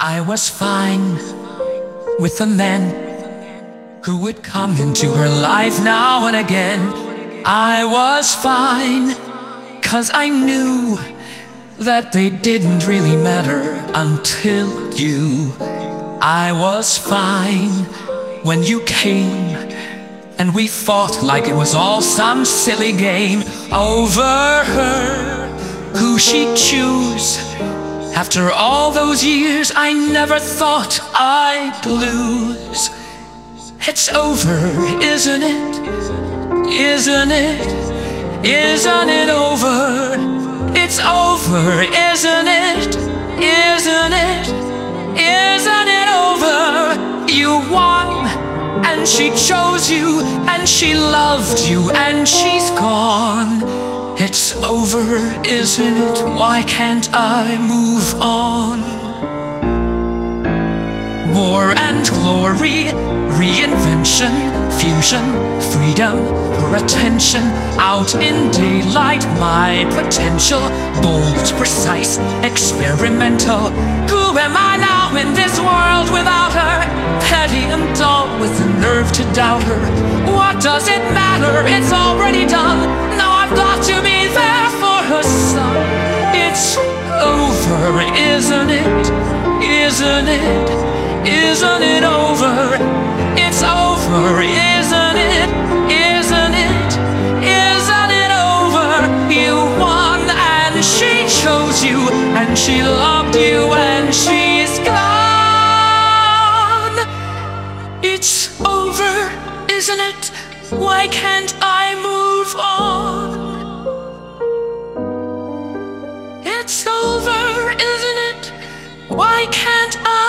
I was fine with the man who would come into her life now and again. I was fine, cause I knew that they didn't really matter until you. I was fine when you came and we fought like it was all some silly game over her, who she'd choose. After all those years, I never thought I'd lose. It's over, isn't it? Isn't it? Isn't it over? It's over, isn't it? Isn't it? Isn't it and she chose you, and she loved you, and she's gone. It's over, isn't it? Why can't I move on? War and glory, reinvention, fusion, freedom, for attention. Out in daylight, my potential, bold, precise, experimental. Who am I now in this world without her? Petty and dull, with nerve to doubt her. What does it matter? It's already done. Now I've got to be there for her son. It's over, isn't it? Isn't it? Isn't it over? It's over, isn't it? Isn't it? Isn't it over? You won and she chose you and she loved you Why can't I move on? It's over, isn't it? Why can't I?